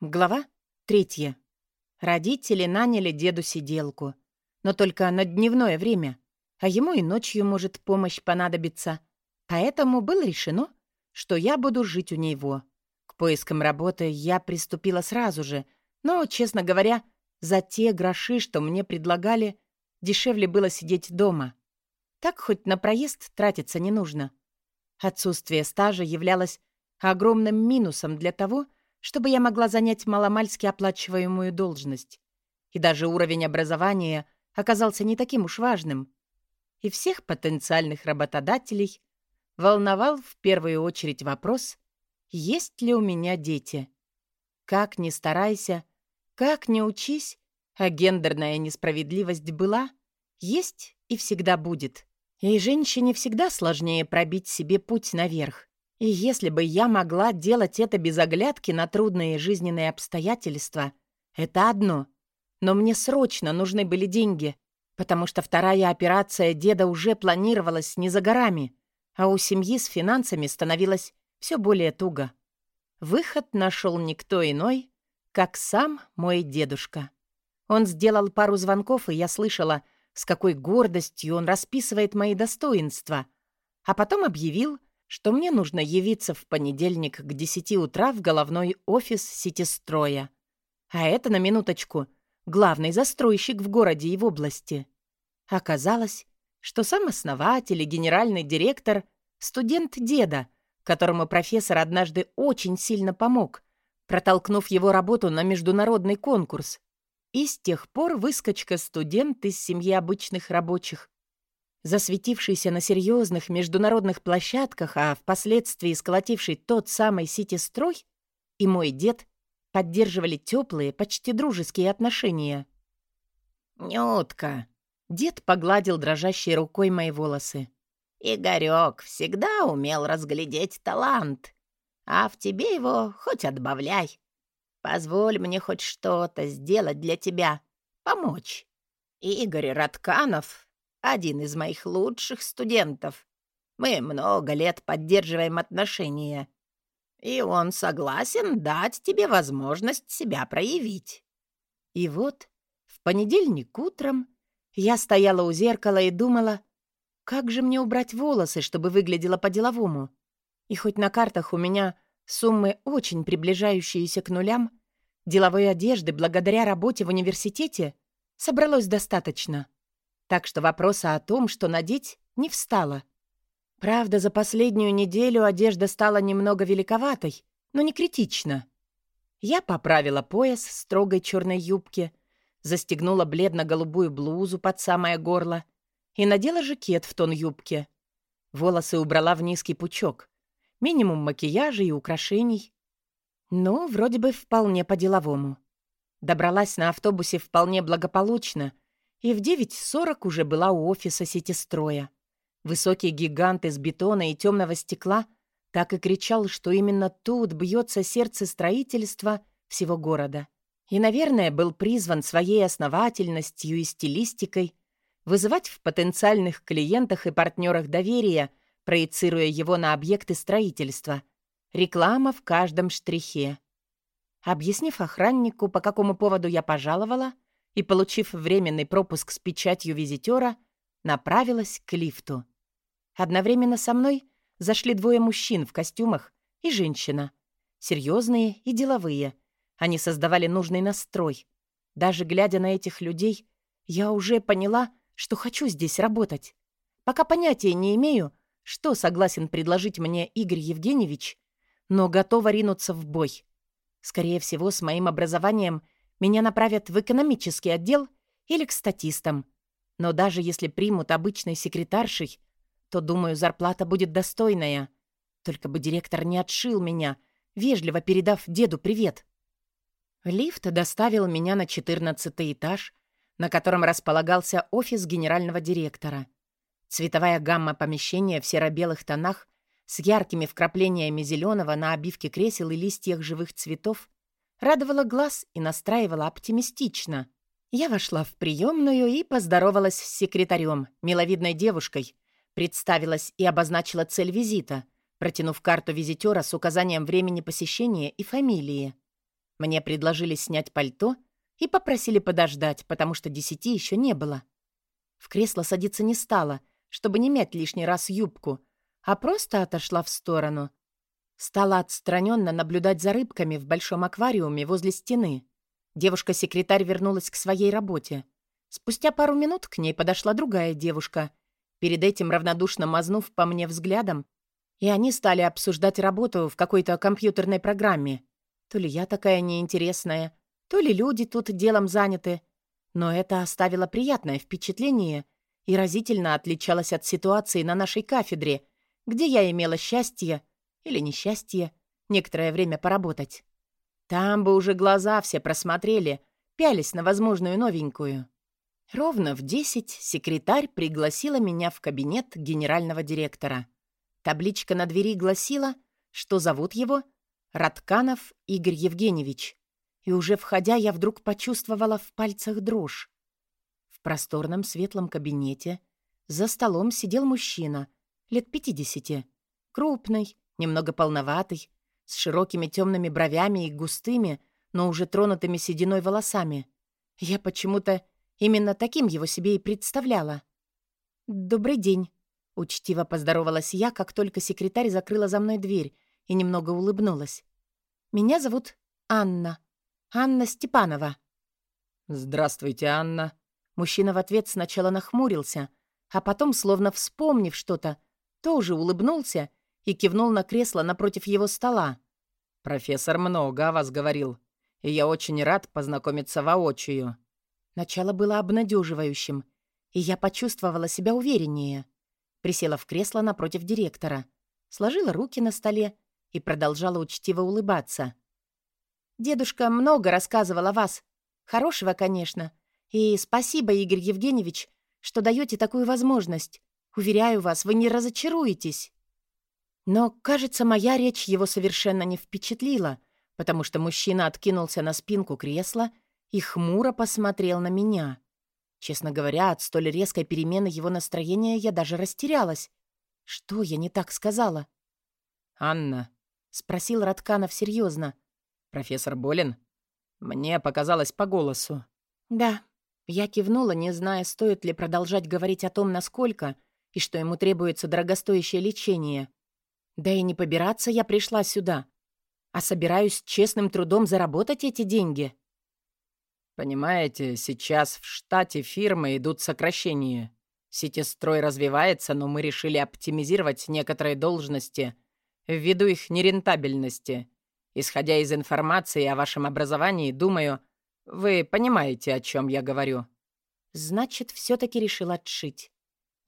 Глава третья. Родители наняли деду сиделку, но только на дневное время, а ему и ночью может помощь понадобиться. Поэтому было решено, что я буду жить у него. К поискам работы я приступила сразу же, но, честно говоря, за те гроши, что мне предлагали, дешевле было сидеть дома. Так хоть на проезд тратиться не нужно. Отсутствие стажа являлось огромным минусом для того, чтобы я могла занять маломальски оплачиваемую должность. И даже уровень образования оказался не таким уж важным. И всех потенциальных работодателей волновал в первую очередь вопрос, есть ли у меня дети. Как ни старайся, как ни учись, а гендерная несправедливость была, есть и всегда будет. И женщине всегда сложнее пробить себе путь наверх. И если бы я могла делать это без оглядки на трудные жизненные обстоятельства, это одно. Но мне срочно нужны были деньги, потому что вторая операция деда уже планировалась не за горами, а у семьи с финансами становилось все более туго. Выход нашел никто иной, как сам мой дедушка. Он сделал пару звонков, и я слышала, с какой гордостью он расписывает мои достоинства, а потом объявил, что мне нужно явиться в понедельник к 10 утра в головной офис Ситистроя. А это, на минуточку, главный застройщик в городе и в области. Оказалось, что сам основатель и генеральный директор — студент деда, которому профессор однажды очень сильно помог, протолкнув его работу на международный конкурс. И с тех пор выскочка-студент из семьи обычных рабочих засветившийся на серьезных международных площадках, а впоследствии сколотивший тот самый Сити-строй, и мой дед поддерживали теплые, почти дружеские отношения. «Нютка!» — дед погладил дрожащей рукой мои волосы. «Игорёк всегда умел разглядеть талант, а в тебе его хоть отбавляй. Позволь мне хоть что-то сделать для тебя, помочь. Игорь Ратканов один из моих лучших студентов. Мы много лет поддерживаем отношения. И он согласен дать тебе возможность себя проявить. И вот в понедельник утром я стояла у зеркала и думала, как же мне убрать волосы, чтобы выглядело по-деловому. И хоть на картах у меня суммы, очень приближающиеся к нулям, деловой одежды благодаря работе в университете собралось достаточно так что вопроса о том, что надеть, не встало. Правда, за последнюю неделю одежда стала немного великоватой, но не критично. Я поправила пояс строгой черной юбке, застегнула бледно-голубую блузу под самое горло и надела жакет в тон юбки. Волосы убрала в низкий пучок. Минимум макияжа и украшений. Ну, вроде бы вполне по-деловому. Добралась на автобусе вполне благополучно — и в 9.40 уже была у офиса сетистроя. Высокий гигант из бетона и темного стекла так и кричал, что именно тут бьется сердце строительства всего города. И, наверное, был призван своей основательностью и стилистикой вызывать в потенциальных клиентах и партнерах доверия, проецируя его на объекты строительства. Реклама в каждом штрихе. Объяснив охраннику, по какому поводу я пожаловала, и, получив временный пропуск с печатью визитера, направилась к лифту. Одновременно со мной зашли двое мужчин в костюмах и женщина. Серьезные и деловые. Они создавали нужный настрой. Даже глядя на этих людей, я уже поняла, что хочу здесь работать. Пока понятия не имею, что согласен предложить мне Игорь Евгеньевич, но готова ринуться в бой. Скорее всего, с моим образованием — меня направят в экономический отдел или к статистам. Но даже если примут обычной секретаршей, то, думаю, зарплата будет достойная. Только бы директор не отшил меня, вежливо передав деду привет. Лифт доставил меня на 14 этаж, на котором располагался офис генерального директора. Цветовая гамма помещения в серо-белых тонах с яркими вкраплениями зеленого на обивке кресел и листьях живых цветов радовала глаз и настраивала оптимистично. Я вошла в приемную и поздоровалась с секретарем, миловидной девушкой, представилась и обозначила цель визита, протянув карту визитера с указанием времени посещения и фамилии. Мне предложили снять пальто и попросили подождать, потому что десяти еще не было. В кресло садиться не стала, чтобы не мять лишний раз юбку, а просто отошла в сторону. Стала отстраненно наблюдать за рыбками в большом аквариуме возле стены. Девушка-секретарь вернулась к своей работе. Спустя пару минут к ней подошла другая девушка, перед этим равнодушно мазнув по мне взглядом, и они стали обсуждать работу в какой-то компьютерной программе. То ли я такая неинтересная, то ли люди тут делом заняты. Но это оставило приятное впечатление и разительно отличалось от ситуации на нашей кафедре, где я имела счастье или несчастье некоторое время поработать. Там бы уже глаза все просмотрели, пялись на возможную новенькую. Ровно в десять секретарь пригласила меня в кабинет генерального директора. Табличка на двери гласила, что зовут его Ратканов Игорь Евгеньевич. И уже входя, я вдруг почувствовала в пальцах дрожь. В просторном светлом кабинете за столом сидел мужчина, лет пятидесяти, крупный, немного полноватый, с широкими темными бровями и густыми, но уже тронутыми сединой волосами. Я почему-то именно таким его себе и представляла. «Добрый день», — учтиво поздоровалась я, как только секретарь закрыла за мной дверь и немного улыбнулась. «Меня зовут Анна. Анна Степанова». «Здравствуйте, Анна». Мужчина в ответ сначала нахмурился, а потом, словно вспомнив что-то, тоже улыбнулся и кивнул на кресло напротив его стола. «Профессор много о вас говорил, и я очень рад познакомиться воочию». Начало было обнадеживающим, и я почувствовала себя увереннее. Присела в кресло напротив директора, сложила руки на столе и продолжала учтиво улыбаться. «Дедушка много рассказывал о вас. Хорошего, конечно. И спасибо, Игорь Евгеньевич, что даете такую возможность. Уверяю вас, вы не разочаруетесь». Но, кажется, моя речь его совершенно не впечатлила, потому что мужчина откинулся на спинку кресла и хмуро посмотрел на меня. Честно говоря, от столь резкой перемены его настроения я даже растерялась. Что я не так сказала? «Анна», — спросил Ратканов серьезно. «Профессор болен? Мне показалось по голосу». «Да». Я кивнула, не зная, стоит ли продолжать говорить о том, насколько и что ему требуется дорогостоящее лечение. Да и не побираться я пришла сюда, а собираюсь честным трудом заработать эти деньги. Понимаете, сейчас в штате фирмы идут сокращения. Сетистрой развивается, но мы решили оптимизировать некоторые должности ввиду их нерентабельности. Исходя из информации о вашем образовании, думаю, вы понимаете, о чем я говорю. Значит, все-таки решил отшить.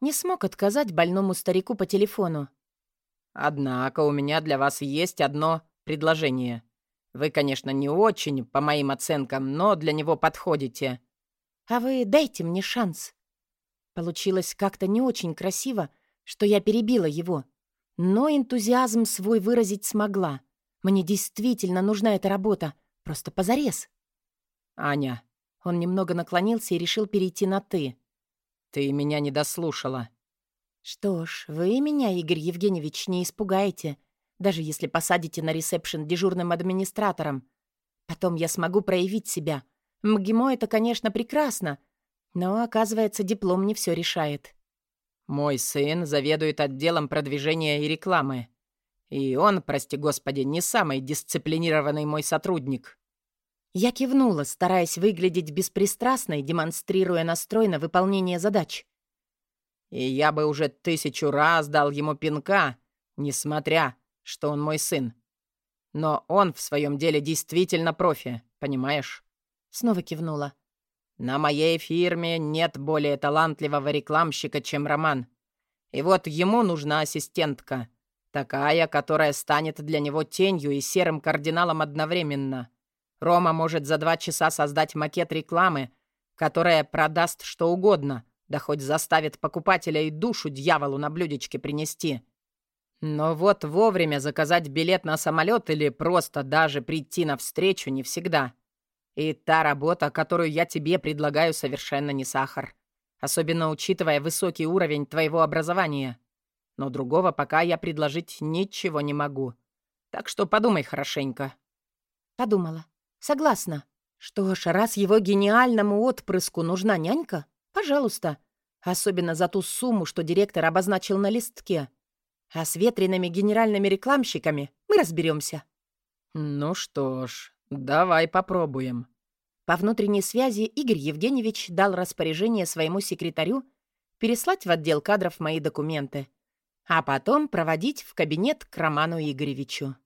Не смог отказать больному старику по телефону. Однако у меня для вас есть одно предложение. Вы, конечно, не очень, по моим оценкам, но для него подходите. А вы дайте мне шанс. Получилось как-то не очень красиво, что я перебила его. Но энтузиазм свой выразить смогла. Мне действительно нужна эта работа. Просто позарез. Аня. Он немного наклонился и решил перейти на «ты». Ты меня не дослушала. «Что ж, вы меня, Игорь Евгеньевич, не испугаете, даже если посадите на ресепшн дежурным администратором. Потом я смогу проявить себя. МГИМО — это, конечно, прекрасно, но, оказывается, диплом не все решает». «Мой сын заведует отделом продвижения и рекламы. И он, прости господи, не самый дисциплинированный мой сотрудник». Я кивнула, стараясь выглядеть беспристрастной, демонстрируя настрой на выполнение задач. И я бы уже тысячу раз дал ему пинка, несмотря, что он мой сын. Но он в своем деле действительно профи, понимаешь?» Снова кивнула. «На моей фирме нет более талантливого рекламщика, чем Роман. И вот ему нужна ассистентка. Такая, которая станет для него тенью и серым кардиналом одновременно. Рома может за два часа создать макет рекламы, которая продаст что угодно, да хоть заставит покупателя и душу дьяволу на блюдечке принести. Но вот вовремя заказать билет на самолет или просто даже прийти на встречу не всегда. И та работа, которую я тебе предлагаю, совершенно не сахар. Особенно учитывая высокий уровень твоего образования. Но другого пока я предложить ничего не могу. Так что подумай хорошенько». «Подумала. Согласна. Что ж, раз его гениальному отпрыску нужна нянька, пожалуйста. Особенно за ту сумму, что директор обозначил на листке. А с ветреными генеральными рекламщиками мы разберемся. Ну что ж, давай попробуем. По внутренней связи Игорь Евгеньевич дал распоряжение своему секретарю переслать в отдел кадров мои документы, а потом проводить в кабинет к Роману Игоревичу.